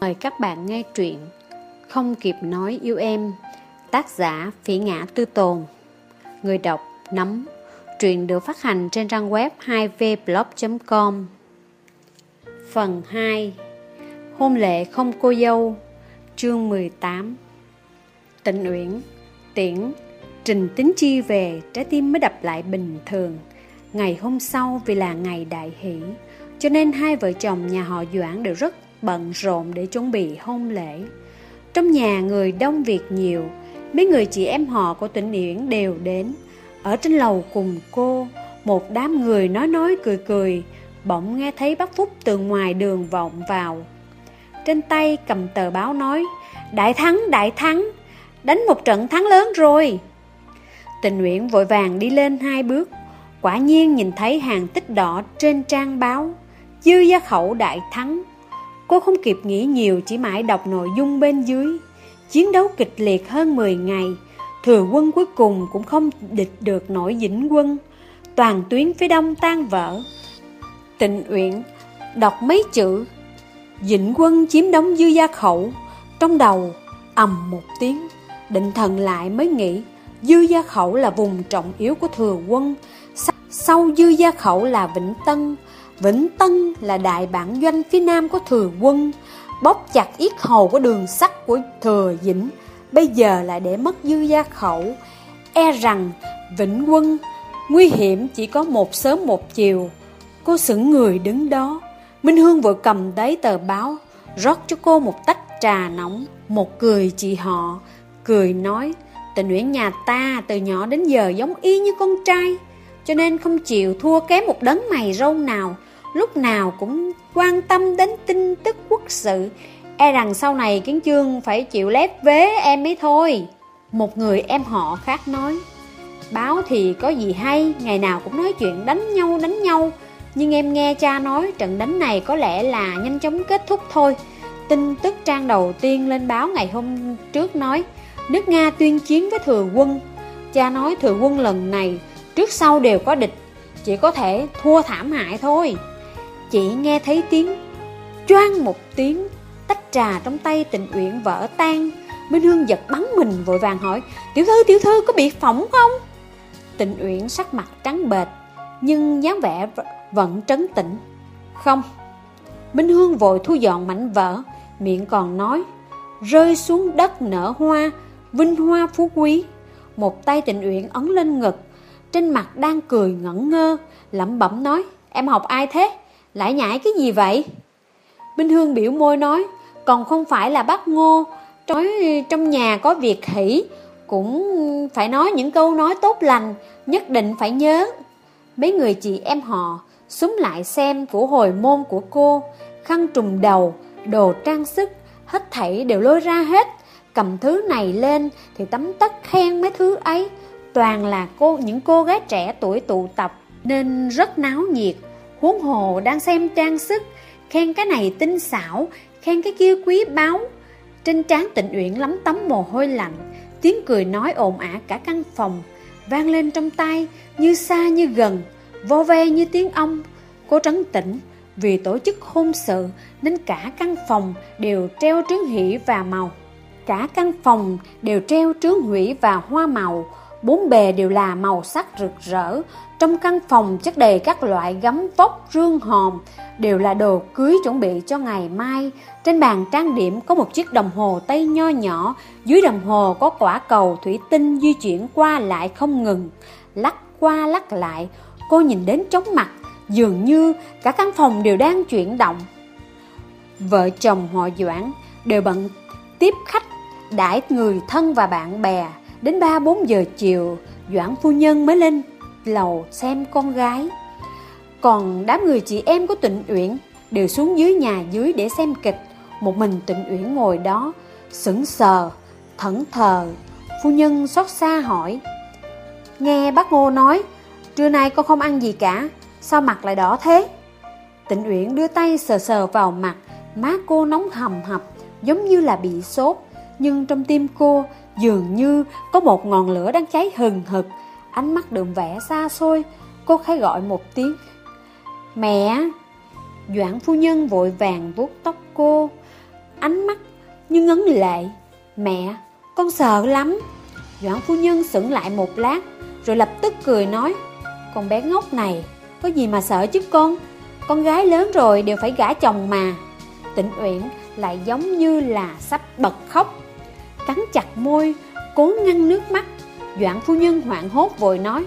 Mời các bạn nghe truyện Không kịp nói yêu em, Tác giả Phỉ Ngã Tư Tồn. Người đọc Nắm Truyện được phát hành trên trang web 2vblog.com Phần 2 Hôn lệ không cô dâu. Chương 18 Tịnh Uyển, Tiễn, Trình tính chi về, Trái tim mới đập lại bình thường. Ngày hôm sau vì là ngày đại hỷ, Cho nên hai vợ chồng nhà họ Doãn đều rất bận rộn để chuẩn bị hôn lễ. Trong nhà người đông việc nhiều, mấy người chị em họ của Tịnh Yển đều đến. Ở trên lầu cùng cô, một đám người nói nói cười cười, bỗng nghe thấy bác Phúc từ ngoài đường vọng vào. Trên tay cầm tờ báo nói, đại thắng, đại thắng, đánh một trận thắng lớn rồi. Tình nguyện vội vàng đi lên hai bước, quả nhiên nhìn thấy hàng tích đỏ trên trang báo, dư gia khẩu đại thắng. Cô không kịp nghĩ nhiều chỉ mãi đọc nội dung bên dưới. Chiến đấu kịch liệt hơn 10 ngày, thừa quân cuối cùng cũng không địch được nổi dĩnh quân. Toàn tuyến phía đông tan vỡ. Tịnh Uyển đọc mấy chữ Dĩnh quân chiếm đóng dư gia khẩu Trong đầu ầm một tiếng Định thần lại mới nghĩ Dư gia khẩu là vùng trọng yếu của thừa quân Sau dư gia khẩu là Vĩnh Tân Vĩnh Tân là đại bản doanh phía nam của thừa quân, bóp chặt yết hầu của đường sắt của thừa dĩnh, bây giờ lại để mất dư gia khẩu. E rằng Vĩnh Quân nguy hiểm chỉ có một sớm một chiều. Cô sững người đứng đó, Minh Hương vừa cầm lấy tờ báo, rót cho cô một tách trà nóng, một cười chị họ, cười nói, tình nguyện nhà ta từ nhỏ đến giờ giống y như con trai, cho nên không chịu thua kém một đấng mày râu nào, lúc nào cũng quan tâm đến tin tức quốc sự. E rằng sau này Kiến Chương phải chịu lép vế em ấy thôi. Một người em họ khác nói, báo thì có gì hay, ngày nào cũng nói chuyện đánh nhau đánh nhau. Nhưng em nghe cha nói trận đánh này có lẽ là nhanh chóng kết thúc thôi. Tin tức trang đầu tiên lên báo ngày hôm trước nói, nước Nga tuyên chiến với thừa quân. Cha nói thừa quân lần này, trước sau đều có địch, chỉ có thể thua thảm hại thôi. Chỉ nghe thấy tiếng, choang một tiếng, Tách trà trong tay tình uyển vỡ tan, Minh Hương giật bắn mình vội vàng hỏi, Tiểu thư tiểu thư, có bị phỏng không? Tình uyển sắc mặt trắng bệch, Nhưng dáng vẻ vẫn trấn tĩnh. Không. Minh Hương vội thu dọn mảnh vỡ, Miệng còn nói, Rơi xuống đất nở hoa, Vinh hoa phú quý. Một tay tình uyển ấn lên ngực, Trên mặt đang cười ngẩn ngơ, lẩm bẩm nói, Em học ai thế? Lại nhảy cái gì vậy? Minh Hương biểu môi nói, còn không phải là bác ngô, nói trong nhà có việc hỷ, cũng phải nói những câu nói tốt lành, nhất định phải nhớ. Mấy người chị em họ súng lại xem của hồi môn của cô, khăn trùm đầu, đồ trang sức, hết thảy đều lôi ra hết. Cầm thứ này lên thì tấm tất khen mấy thứ ấy, toàn là cô những cô gái trẻ tuổi tụ tập nên rất náo nhiệt. Huống hồ đang xem trang sức, Khen cái này tinh xảo, Khen cái kia quý báu. Trên trán tịnh uyển lắm tấm mồ hôi lạnh, Tiếng cười nói ồn ả cả căn phòng, Vang lên trong tay Như xa như gần Vô ve như tiếng ong. Cô trấn tĩnh, Vì tổ chức hôn sự Nên cả căn phòng đều treo trướng hỷ và màu. Cả căn phòng đều treo trướng hủy và hoa màu, Bốn bề đều là màu sắc rực rỡ trong căn phòng chất đầy các loại gấm vóc, rương hòm đều là đồ cưới chuẩn bị cho ngày mai. Trên bàn trang điểm có một chiếc đồng hồ tay nho nhỏ, dưới đồng hồ có quả cầu thủy tinh di chuyển qua lại không ngừng, lắc qua lắc lại. Cô nhìn đến chóng mặt, dường như cả căn phòng đều đang chuyển động. Vợ chồng họ Doãn đều bận tiếp khách, đãi người thân và bạn bè. Đến 3-4 giờ chiều, Doãn phu nhân mới lên lầu xem con gái. Còn đám người chị em của Tịnh Uyển đều xuống dưới nhà dưới để xem kịch. Một mình Tịnh Uyển ngồi đó, sững sờ, thẫn thờ. Phu nhân xót xa hỏi. Nghe bác Ngô nói, trưa nay con không ăn gì cả, sao mặt lại đỏ thế? Tịnh Uyển đưa tay sờ sờ vào mặt, má cô nóng hầm hập, giống như là bị sốt. Nhưng trong tim cô dường như có một ngọn lửa đang cháy hừng hực, ánh mắt đượm vẻ xa xôi, cô khẽ gọi một tiếng. Mẹ! Doãn phu nhân vội vàng vuốt tóc cô, ánh ngấn lệ. Mẹ, con sợ lắm. Doãn phu nhân sững lại một lát, rồi lập tức cười nói, con bé ngốc này, có gì mà sợ chứ con? Con gái lớn rồi đều phải gả chồng mà. Tịnh Uyển lại giống như là sắp bật khóc. Cắn chặt môi, cố ngăn nước mắt. Doãn phu nhân hoảng hốt vội nói,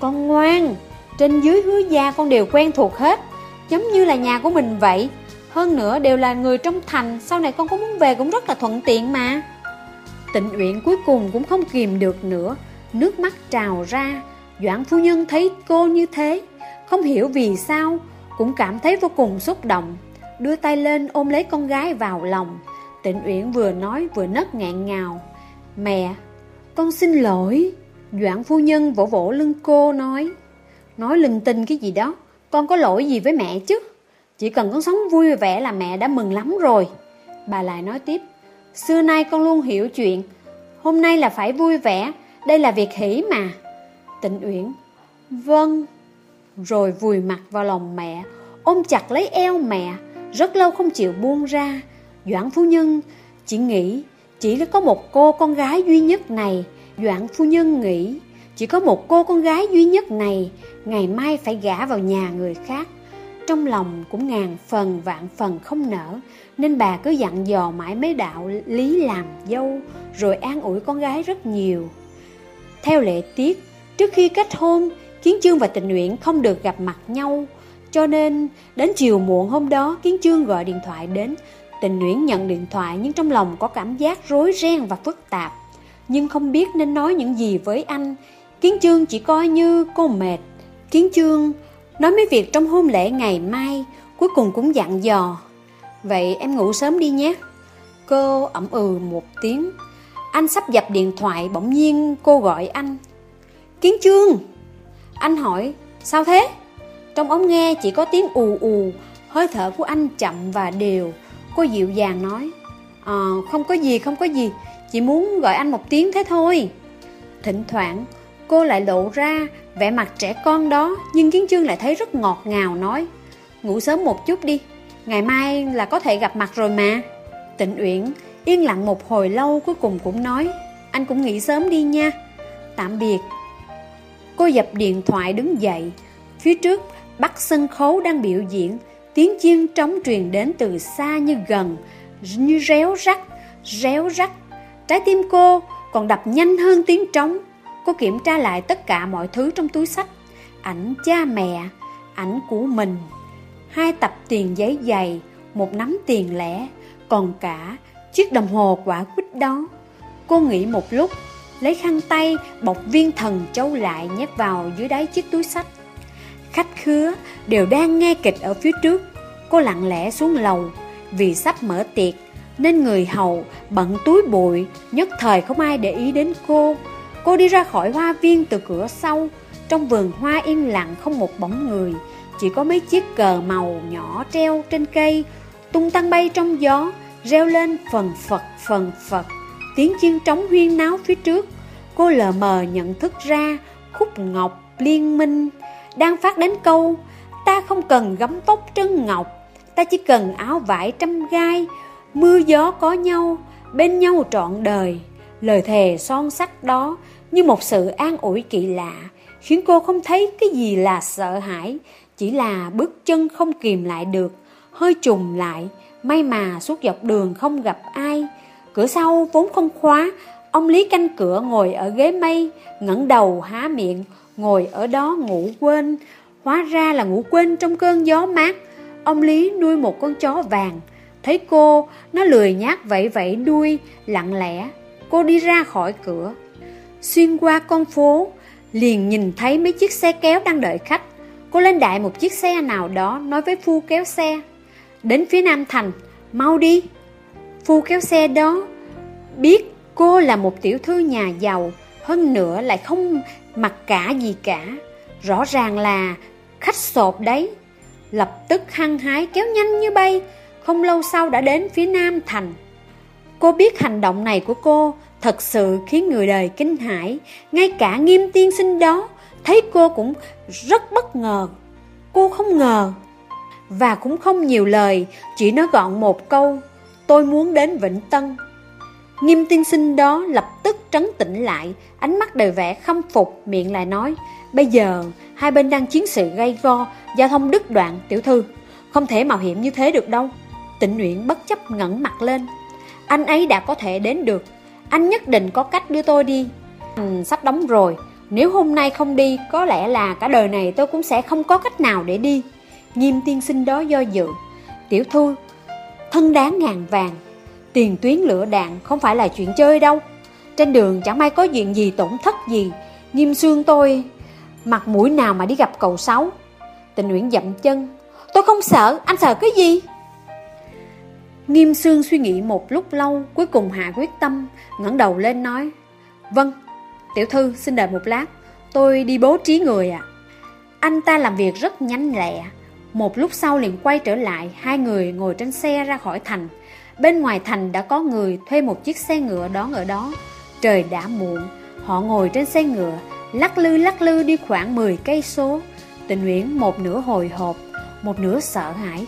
con ngoan, trên dưới hứa gia con đều quen thuộc hết, giống như là nhà của mình vậy. Hơn nữa đều là người trong thành, sau này con có muốn về cũng rất là thuận tiện mà. Tịnh Uyển cuối cùng cũng không kìm được nữa, nước mắt trào ra. Doãn phu nhân thấy cô như thế, không hiểu vì sao, cũng cảm thấy vô cùng xúc động. Đưa tay lên ôm lấy con gái vào lòng. Tịnh Uyển vừa nói vừa nấc ngạn ngào. Mẹ, con xin lỗi. Doãn phu nhân vỗ vỗ lưng cô nói. Nói linh tinh cái gì đó, con có lỗi gì với mẹ chứ? Chỉ cần con sống vui vẻ là mẹ đã mừng lắm rồi. Bà lại nói tiếp. Xưa nay con luôn hiểu chuyện Hôm nay là phải vui vẻ Đây là việc hỷ mà Tịnh Uyển Vâng Rồi vùi mặt vào lòng mẹ Ôm chặt lấy eo mẹ Rất lâu không chịu buông ra Doãn phu nhân chỉ nghĩ chỉ là có một cô con gái duy nhất này, Doãn phu nhân nghĩ, Chỉ có một cô con gái duy nhất này, Ngày mai phải gả vào nhà người khác. Trong lòng cũng ngàn phần vạn phần không nở, nên bà cứ dặn dò mãi mấy đạo lý làm dâu, Rồi an ủi con gái rất nhiều. Theo lệ tiết, Trước khi kết hôn, Kiến Chương và Tình Nguyện không được gặp mặt nhau, Cho nên đến chiều muộn hôm đó, Kiến Chương gọi điện thoại đến Tình Nguyễn nhận điện thoại Nhưng trong lòng có cảm giác rối ren và phức tạp. Nhưng không biết nên nói những gì với anh. Kiến Chương chỉ coi như cô mệt. Kiến Chương nói mấy việc trong hôn lễ ngày mai, Cuối cùng cũng dặn dò. Vậy em ngủ sớm đi nhé. Cô ẩm ừ một tiếng. Anh sắp dập điện thoại, Bỗng nhiên cô gọi anh. Kiến chương! Anh hỏi, sao thế? Trong ống nghe chỉ có tiếng ù ù, Hơi thở của anh chậm và đều. Cô dịu dàng nói À không có gì, không có gì, Chỉ muốn gọi anh một tiếng thế thôi. Thỉnh thoảng, cô lại lộ ra vẻ mặt trẻ con đó, Nhưng Kiến Chương lại thấy rất ngọt ngào nói, Ngủ sớm một chút đi, Ngày mai là có thể gặp mặt rồi mà. Tịnh Uyển yên lặng một hồi lâu cuối cùng cũng nói, Anh cũng nghỉ sớm đi nha. Tạm biệt. Cô dập điện thoại đứng dậy, Phía trước bắc sân khấu đang biểu diễn Tiếng chiên trống truyền đến từ xa như gần Như réo rắt Réo rắt Trái tim cô còn đập nhanh hơn tiếng trống Cô kiểm tra lại tất cả mọi thứ trong túi sách Ảnh cha mẹ Ảnh của mình hai tập tiền giấy dày, một nắm tiền lẻ, còn cả chiếc đồng hồ quả quýt đó. Cô nghĩ một lúc, lấy khăn tay bọc viên thần châu lại nhét vào dưới đáy chiếc túi sách. Khách khứa đều đang nghe kịch ở phía trước. Cô lặng lẽ xuống lầu, vì sắp mở tiệc, nên người hầu bận túi bụi, nhất thời không ai để ý đến cô. Cô đi ra khỏi hoa viên từ cửa sau, trong vườn hoa yên lặng không một bóng người. Chỉ có mấy chiếc cờ màu nhỏ treo trên cây Tung tăng bay trong gió Reo lên phần phật phần phật Tiếng chiên trống huyên náo phía trước Cô lờ mờ nhận thức ra Khúc ngọc liên minh đang phát đến câu, Ta không cần gấm tóc trân ngọc, Ta chỉ cần áo vải trăm gai, Mưa gió có nhau, Bên nhau trọn đời. Lời thề son sắc đó Như một sự an ủi kỳ lạ, Khiến cô không thấy cái gì là sợ hãi, chỉ là bước chân không kìm lại được, Hơi trùng lại, May mà suốt dọc đường không gặp ai. Cửa sau vốn không khóa, Ông Lý canh cửa ngồi ở ghế mây, ngẩng đầu há miệng Ngồi ở đó ngủ quên. Hóa ra là ngủ quên trong cơn gió mát. Ông Lý nuôi một con chó vàng. Thấy cô Nó lười nhát vẫy vẫy đuôi Lặng lẽ. Cô đi ra khỏi cửa. Xuyên qua con phố Liền nhìn thấy mấy chiếc xe kéo đang đợi khách. Cô lên đại một chiếc xe nào đó nói với phu kéo xe. Đến phía Nam Thành, mau đi. Phu kéo xe đó biết cô là một tiểu thư nhà giàu. Hơn nữa lại không mặc cả gì cả. Rõ ràng là khách sộp đấy. Lập tức hăng hái kéo nhanh như bay. Không lâu sau đã đến phía Nam Thành. Cô biết hành động này của cô Thật sự khiến người đời kinh hãi. Ngay cả nghiêm tiên sinh đó Thấy cô cũng rất bất ngờ. Cô không ngờ Và cũng không nhiều lời, Chỉ nói gọn một câu, Tôi muốn đến Vĩnh Tân. Nghiêm tiên sinh đó lập tức trấn tĩnh lại, ánh mắt đầy vẻ khâm phục, miệng lại nói, bây giờ hai bên đang chiến sự gây go, giao thông đứt đoạn, tiểu thư, không thể mạo hiểm như thế được đâu. Tịnh Nguyễn bất chấp ngẩng mặt lên, anh ấy đã có thể đến được, anh nhất định có cách đưa tôi đi. Ừ, sắp đóng rồi, nếu hôm nay không đi, có lẽ là cả đời này tôi cũng sẽ không có cách nào để đi. Nghiêm tiên sinh đó do dự, tiểu thư, thân đáng ngàn vàng, tiền tuyến lửa đạn không phải là chuyện chơi đâu. Trên đường chẳng may có chuyện gì tổn thất gì, nghiêm xương tôi, mặt mũi nào mà đi gặp cậu sáu. Tình Nguyễn dậm chân, tôi không sợ, anh sợ cái gì? Nghiêm xương suy nghĩ một lúc lâu, cuối cùng hạ quyết tâm, ngẩng đầu lên nói, Vâng, tiểu thư xin đợi một lát, tôi đi bố trí người ạ. Anh ta làm việc rất nhanh lẹ, một lúc sau liền quay trở lại, hai người ngồi trên xe ra khỏi thành. Bên ngoài thành đã có người thuê một chiếc xe ngựa đón ở đó. Trời đã muộn, họ ngồi trên xe ngựa, lắc lư lắc lư đi khoảng 10 cây số. Tình Nguyễn một nửa hồi hộp, một nửa sợ hãi,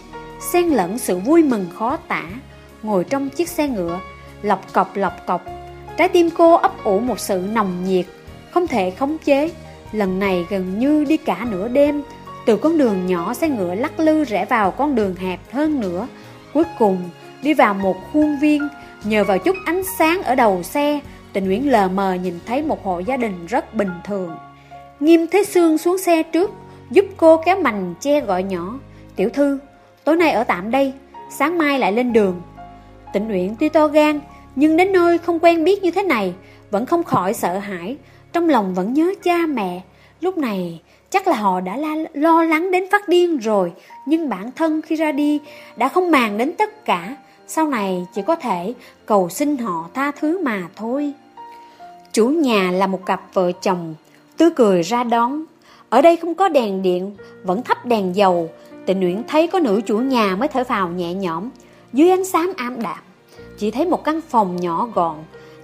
xen lẫn sự vui mừng khó tả. Ngồi trong chiếc xe ngựa, lọc cọc lọc cọc, trái tim cô ấp ủ một sự nồng nhiệt, không thể khống chế. Lần này gần như đi cả nửa đêm, từ con đường nhỏ xe ngựa lắc lư rẽ vào con đường hẹp hơn nữa. Cuối cùng, đi vào một khuôn viên, nhờ vào chút ánh sáng ở đầu xe, tình Nguyễn lờ mờ nhìn thấy một hộ gia đình rất bình thường. Nghiêm Thế Sương xuống xe trước, giúp cô kéo mành che gọi nhỏ. Tiểu thư, tối nay ở tạm đây, sáng mai lại lên đường. Tịnh Uyển tuy to gan, nhưng đến nơi không quen biết như thế này, vẫn không khỏi sợ hãi, trong lòng vẫn nhớ cha mẹ. Lúc này, chắc là họ đã la, lo lắng đến phát điên rồi, nhưng bản thân khi ra đi đã không màng đến tất cả, sau này chỉ có thể cầu xin họ tha thứ mà thôi. Chủ nhà là một cặp vợ chồng, tươi cười ra đón. Ở đây không có đèn điện, vẫn thắp đèn dầu. Tình nguyện thấy có nữ chủ nhà mới thở phào nhẹ nhõm. Dưới ánh sáng am đạm, chỉ thấy một căn phòng nhỏ gọn,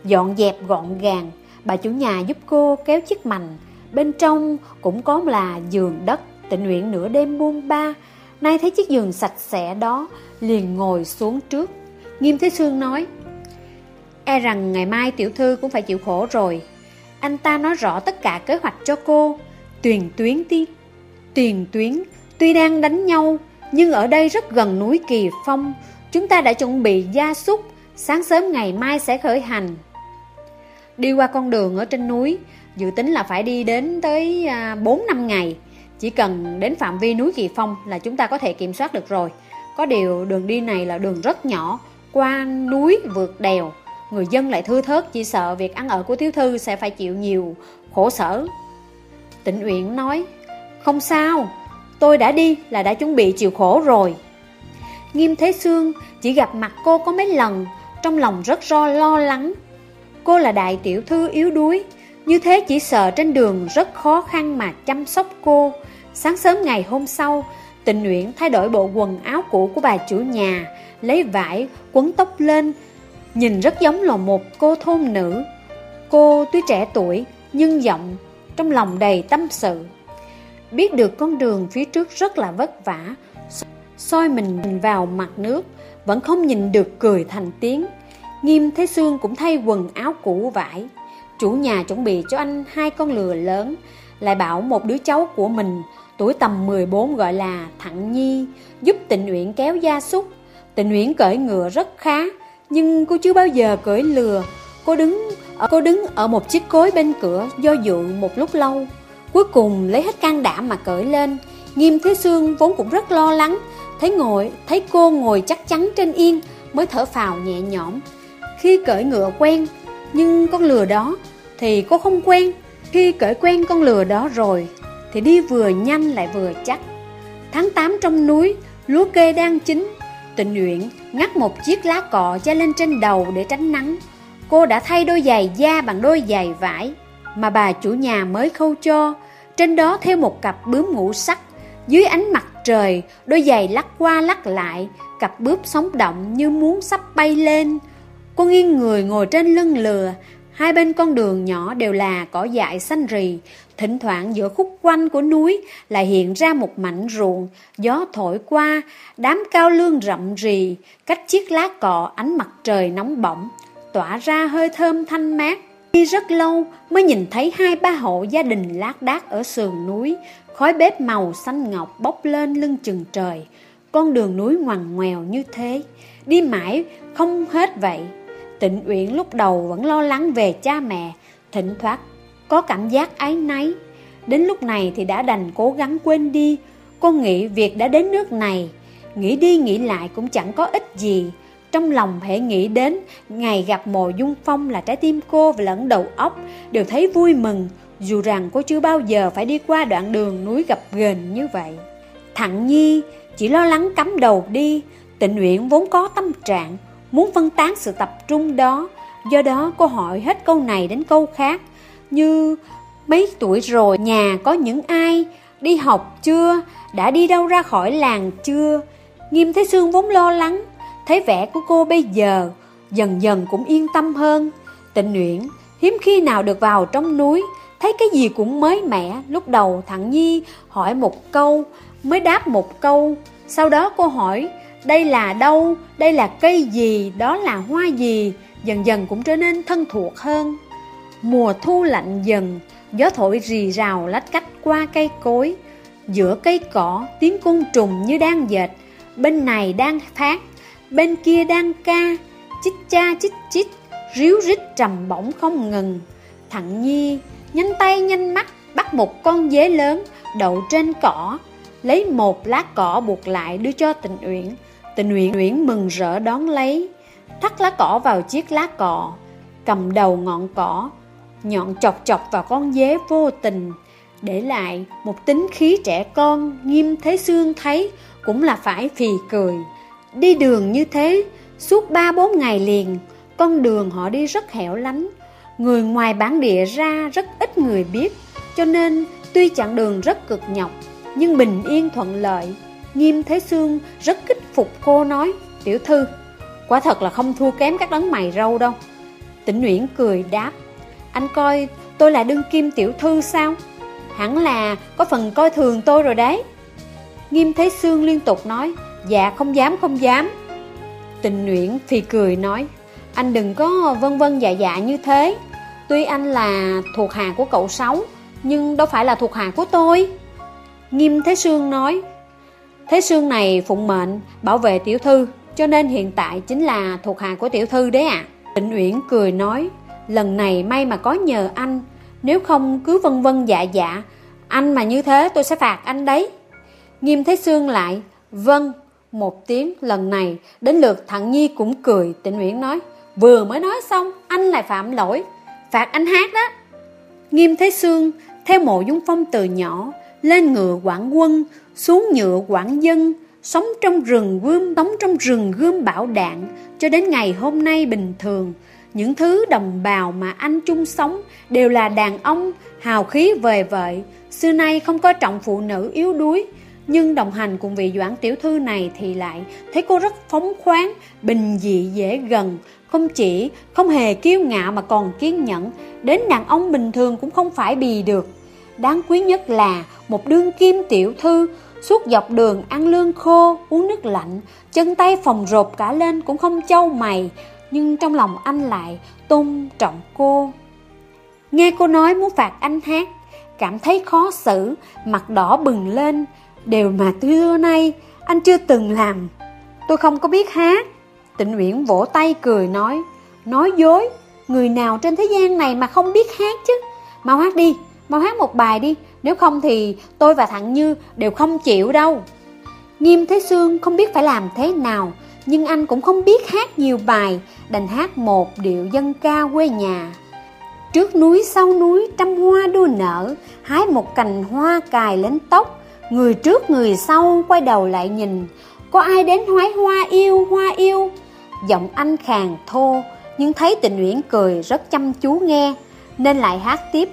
dọn dẹp gọn gàng. Bà chủ nhà giúp cô kéo chiếc mành. Bên trong cũng có là giường đất, tình nguyện nửa đêm buông ba. Nay thấy chiếc giường sạch sẽ đó, liền ngồi xuống trước. Nghiêm Thế Sương nói, E rằng ngày mai tiểu thư cũng phải chịu khổ rồi. Anh ta nói rõ tất cả kế hoạch cho cô. Tuyền tuyến ti, Tuyền tuyến tuy đang đánh nhau, nhưng ở đây rất gần núi Kỳ Phong. Chúng ta đã chuẩn bị gia súc, sáng sớm ngày mai sẽ khởi hành. Đi qua con đường ở trên núi, dự tính là phải đi đến tới 4 à, năm ngày. Chỉ cần đến phạm vi núi Kỳ Phong là chúng ta có thể kiểm soát được rồi. Có điều đường đi này là đường rất nhỏ, qua núi vượt đèo, người dân lại thưa thớt chỉ sợ việc ăn ở của thiếu thư sẽ phải chịu nhiều khổ sở. Tịnh Uyển nói, không sao, tôi đã đi là đã chuẩn bị chịu khổ rồi. Nghiêm Thế Sương chỉ gặp mặt cô có mấy lần, trong lòng rất ro lo lắng. Cô là đại tiểu thư yếu đuối, như thế chỉ sợ trên đường rất khó khăn mà chăm sóc cô. Sáng sớm ngày hôm sau, Tịnh Uyển thay đổi bộ quần áo cũ của bà chủ nhà, lấy vải quấn tóc lên, nhìn rất giống là một cô thôn nữ. Cô tuy trẻ tuổi nhưng giọng trong lòng đầy tâm sự. Biết được con đường phía trước rất là vất vả, soi mình vào mặt nước, vẫn không nhìn được cười thành tiếng. Nghiêm Thế Sương cũng thay quần áo cũ vải. Chủ nhà chuẩn bị cho anh hai con lừa lớn, lại bảo một đứa cháu của mình, tuổi tầm 14 gọi là Thặng Nhi, giúp tình nguyện kéo gia súc. Tình nguyện cởi ngựa rất khá, nhưng cô chưa bao giờ cởi lừa. Cô đứng ở cô đứng ở một chiếc cối bên cửa do dự một lúc lâu. Cuối cùng lấy hết can đảm mà cởi lên. Nghiêm Thế Sương vốn cũng rất lo lắng, thấy ngồi thấy cô ngồi chắc chắn trên yên mới thở phào nhẹ nhõm. Khi cởi ngựa quen, nhưng con lừa đó thì cô không quen. Khi cởi quen con lừa đó rồi thì đi vừa nhanh lại vừa chắc. Tháng 8 trong núi, lúa kê đang chín, Tịnh Nguyện ngắt một chiếc lá cọ cho lên trên đầu để tránh nắng. Cô đã thay đôi giày da bằng đôi giày vải mà bà chủ nhà mới khâu cho. Trên đó theo một cặp bướm ngũ sắc. Dưới ánh mặt trời, đôi giày lắc qua lắc lại, cặp bướm sống động như muốn sắp bay lên. Cô nghiêng người ngồi trên lưng lừa, hai bên con đường nhỏ đều là cỏ dại xanh rì, Thỉnh thoảng giữa khúc quanh của núi lại hiện ra một mảnh ruộng, gió thổi qua, đám cao lương rậm rì, cách chiếc lá cọ ánh mặt trời nóng bỏng. tỏa ra hơi thơm thanh mát. Đi rất lâu mới nhìn thấy hai ba hộ gia đình lác đác ở sườn núi, khói bếp màu xanh ngọc bốc lên lưng chừng trời. Con đường núi ngoằn ngoèo như thế, đi mãi không hết vậy. Tịnh Uyển lúc đầu vẫn lo lắng về cha mẹ, thỉnh thoảng có cảm giác ái náy. Đến lúc này thì đã đành cố gắng quên đi. Cô nghĩ việc đã đến nước này, nghĩ đi nghĩ lại cũng chẳng có ích gì. Trong lòng hãy nghĩ đến ngày gặp mồ dung phong là trái tim cô và lẫn đầu óc đều thấy vui mừng, dù rằng cô chưa bao giờ phải đi qua đoạn đường núi gập ghềnh như vậy. Thẳng Nhi chỉ lo lắng cắm đầu đi, tịnh nguyện vốn có tâm trạng, muốn phân tán sự tập trung đó. Do đó cô hỏi hết câu này đến câu khác, như mấy tuổi rồi nhà có những ai, đi học chưa, đã đi đâu ra khỏi làng chưa. Nghiêm Thế Sương vốn lo lắng, thấy vẻ của cô bây giờ, dần dần cũng yên tâm hơn. Tịnh Nguyễn hiếm khi nào được vào trong núi, thấy cái gì cũng mới mẻ. Lúc đầu thằng Nhi hỏi một câu, mới đáp một câu. Sau đó cô hỏi, đây là đâu, đây là cây gì, đó là hoa gì, dần dần cũng trở nên thân thuộc hơn. Mùa thu lạnh dần, gió thổi rì rào lách cách qua cây cối. Giữa cây cỏ, tiếng côn trùng như đang dệt, bên này đang phát, bên kia đang ca, chích cha chích chích, ríu rít trầm bổng không ngừng. Thằng Nhi nhanh tay nhanh mắt bắt một con dế lớn đậu trên cỏ, lấy một lá cỏ buộc lại đưa cho tình uyển. Tình nguyện nguyễn mừng rỡ đón lấy, thắt lá cỏ vào chiếc lá cọ, cầm đầu ngọn cỏ, nhọn chọc chọc vào con dế vô tình, để lại một tính khí trẻ con nghiêm thế xương thấy cũng là phải phì cười. Đi đường như thế, suốt ba bốn ngày liền, con đường họ đi rất hẻo lánh. Người ngoài bản địa ra rất ít người biết, cho nên tuy chặng đường rất cực nhọc, nhưng bình yên thuận lợi. Nghiêm Thế Sương rất kích phục cô nói, tiểu thư, quả thật là không thua kém các đấng mày râu đâu. Tĩnh Nguyễn cười đáp, anh coi tôi là đương kim tiểu thư sao? Hẳn là có phần coi thường tôi rồi đấy. Nghiêm Thế Sương liên tục nói, dạ không dám không dám. Tình Nguyễn thì cười nói, anh đừng có vân vân dạ dạ như thế. Tuy anh là thuộc hạ của cậu Sáu, nhưng đâu phải là thuộc hạ của tôi. Nghiêm Thế Sương nói, Thế xương này phụng mệnh bảo vệ tiểu thư, cho nên hiện tại chính là thuộc hạ của tiểu thư đấy ạ. À. Tịnh Uyển cười nói, lần này may mà có nhờ anh, nếu không cứ vân vân dạ dạ, anh mà như thế tôi sẽ phạt anh đấy. Nghiêm Thế Sương lại, vâng, một tiếng lần này, đến lượt Thằng Nhi cũng cười, tịnh Uyển nói, vừa mới nói xong, anh lại phạm lỗi, phạt anh hát đó. Nghiêm Thế Sương, theo mộ dung phong từ nhỏ, lên ngựa quản quân, xuống nhựa quảng dân, sống trong rừng gươm, sống trong rừng gươm bảo đạn, cho đến ngày hôm nay bình thường. Những thứ đồng bào mà anh chung sống đều là đàn ông, hào khí về vậy. xưa nay không có trọng phụ nữ yếu đuối, nhưng đồng hành cùng vị doãn tiểu thư này thì lại thấy cô rất phóng khoáng, bình dị dễ gần, không chỉ không hề kiêu ngạo mà còn kiên nhẫn, đến đàn ông bình thường cũng không phải bì được. Đáng quý nhất là một đương kim tiểu thư, suốt dọc đường ăn lương khô, uống nước lạnh, chân tay phòng rộp cả lên cũng không châu mày, nhưng trong lòng anh lại tôn trọng cô. Nghe cô nói muốn phạt anh hát, cảm thấy khó xử, mặt đỏ bừng lên, đều mà xưa nay anh chưa từng làm. Tôi không có biết hát. Tịnh Uyển vỗ tay cười nói, nói dối, người nào trên thế gian này mà không biết hát chứ. Mau hát đi, mau hát một bài đi, nếu không thì tôi và Thằng Như đều không chịu đâu. Nghiêm Thế Sương không biết phải làm thế nào, nhưng anh cũng không biết hát nhiều bài, đành hát một điệu dân ca quê nhà. Trước núi sau núi trăm hoa đua nở, hái một cành hoa cài lên tóc, Người trước người sau quay đầu lại nhìn Có ai đến hoái hoa yêu hoa yêu Giọng anh khàn thô Nhưng thấy tình nguyện cười rất chăm chú nghe Nên lại hát tiếp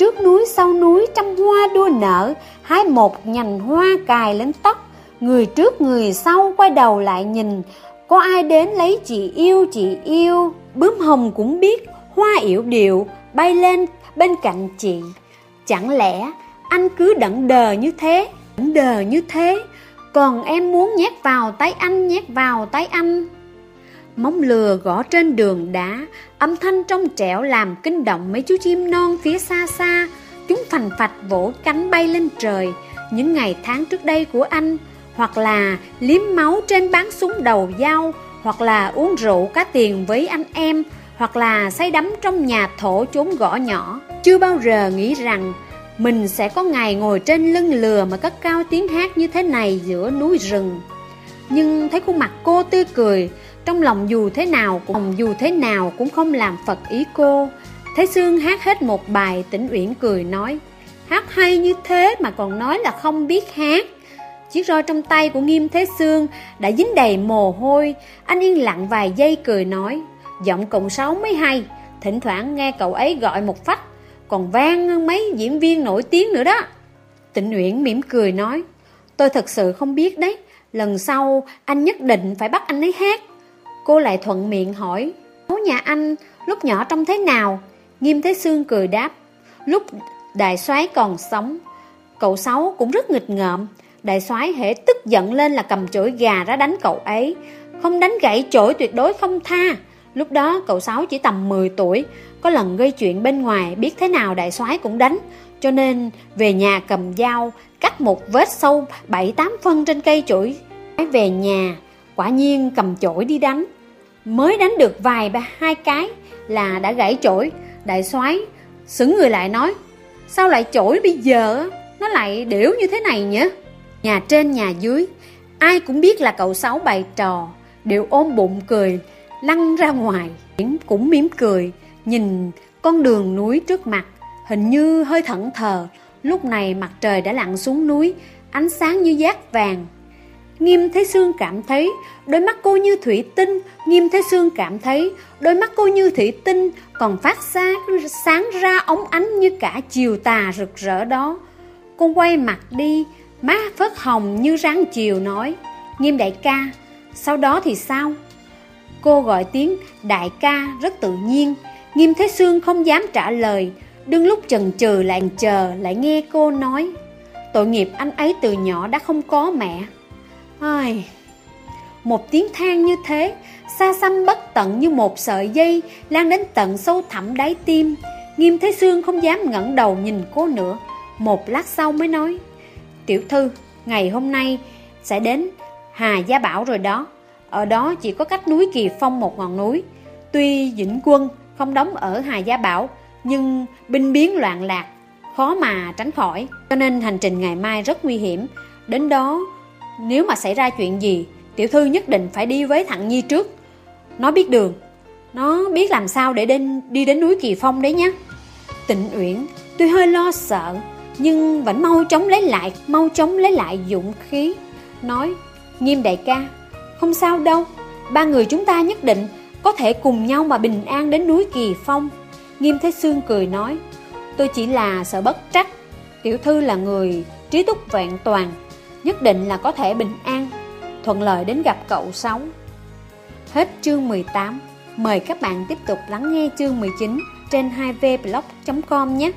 Trước núi sau núi trăm hoa đua nở Hái một nhành hoa cài lên tóc. Người trước người sau quay đầu lại nhìn Có ai đến lấy chị yêu chị yêu? Bướm hồng cũng biết Hoa yểu điệu bay lên bên cạnh chị. Chẳng lẽ anh cứ đận đờ như thế, đận đờ như thế, còn em muốn nhét vào tay anh, nhét vào tay anh. Móng lừa gõ trên đường đá, âm thanh trong trẻo làm kinh động mấy chú chim non phía xa xa. Chúng phành phạch vỗ cánh bay lên trời. Những ngày tháng trước đây của anh, hoặc là liếm máu trên bán súng đầu dao, hoặc là uống rượu cá tiền với anh em, hoặc là say đắm trong nhà thổ chốn gõ nhỏ. Chưa bao giờ nghĩ rằng mình sẽ có ngày ngồi trên lưng lừa mà cất cao tiếng hát như thế này giữa núi rừng. Nhưng thấy khuôn mặt cô tươi cười, trong lòng dù thế nào cũng dù thế nào cũng không làm phật ý cô. Thấy Sương hát hết một bài, Tĩnh Uyển cười nói, hát hay như thế mà còn nói là không biết hát. Chiếc roi trong tay của Nghiêm Thế Sương đã dính đầy mồ hôi, anh yên lặng vài giây cười nói, giọng cộng sáu mới hay, thỉnh thoảng nghe cậu ấy gọi một phách, còn vang hơn mấy diễn viên nổi tiếng nữa đó. Tịnh Uyển mỉm cười nói, tôi thật sự không biết đấy, lần sau anh nhất định phải bắt anh ấy hát. Cô lại thuận miệng hỏi, cháu nhà anh lúc nhỏ trông thế nào? Nghiêm Thế Sương cười đáp, lúc đại soái còn sống, cậu Sáu cũng rất nghịch ngợm, đại soái hễ tức giận lên là cầm chổi gà ra đánh cậu ấy, không đánh gãy chổi tuyệt đối không tha. Lúc đó cậu Sáu chỉ tầm 10 tuổi, có lần gây chuyện bên ngoài biết thế nào đại soái cũng đánh, cho nên về nhà cầm dao, cắt một vết sâu 7-8 phân trên cây chổi. Về nhà, quả nhiên cầm chổi đi đánh. Mới đánh được vài ba hai cái là đã gãy chổi, đại soái sững người lại nói, sao lại chổi bây giờ nó lại điểu như thế này nhỉ? Nhà trên nhà dưới, ai cũng biết là cậu Sáu bày trò, đều ôm bụng cười, lăn ra ngoài, cũng mỉm cười, nhìn con đường núi trước mặt, hình như hơi thẫn thờ, lúc này mặt trời đã lặn xuống núi, ánh sáng như giác vàng. Nghiêm Thế Sương cảm thấy đôi mắt cô như thủy tinh, Nghiêm Thế Sương cảm thấy đôi mắt cô như thủy tinh còn phát sáng, sáng ra ống ánh như cả chiều tà rực rỡ đó. Cô quay mặt đi, má phớt hồng như ráng chiều nói, Nghiêm đại ca, sau đó thì sao? Cô gọi tiếng đại ca rất tự nhiên Nghiêm Thế Sương không dám trả lời Đương lúc chần chừ lại chờ Lại nghe cô nói Tội nghiệp anh ấy từ nhỏ đã không có mẹ Ai... Một tiếng than như thế Xa xăm bất tận như một sợi dây Lan đến tận sâu thẳm đáy tim Nghiêm Thế Sương không dám ngẩng đầu nhìn cô nữa Một lát sau mới nói Tiểu thư, ngày hôm nay sẽ đến Hà Gia Bảo rồi đó ở đó chỉ có cách núi Kỳ Phong một ngọn núi. Tuy Vĩnh Quân không đóng ở Hà Gia Bảo, nhưng binh biến loạn lạc, khó mà tránh khỏi. Cho nên hành trình ngày mai rất nguy hiểm. Đến đó, nếu mà xảy ra chuyện gì, tiểu thư nhất định phải đi với thằng Nhi trước. Nó biết đường, nó biết làm sao để đến, đi đến núi Kỳ Phong đấy nhé. Tịnh Uyển tuy hơi lo sợ, nhưng vẫn mau chóng lấy lại, mau chóng lấy lại dũng khí. Nói, nghiêm đại ca, không sao đâu, ba người chúng ta nhất định có thể cùng nhau mà bình an đến núi Kỳ Phong. Nghiêm Thế Sương cười nói, tôi chỉ là sợ bất trắc. Tiểu thư là người trí túc vẹn toàn, nhất định là có thể bình an, thuận lợi đến gặp cậu Sáu. Hết chương 18, mời các bạn tiếp tục lắng nghe chương 19 trên 2vblog.com nhé.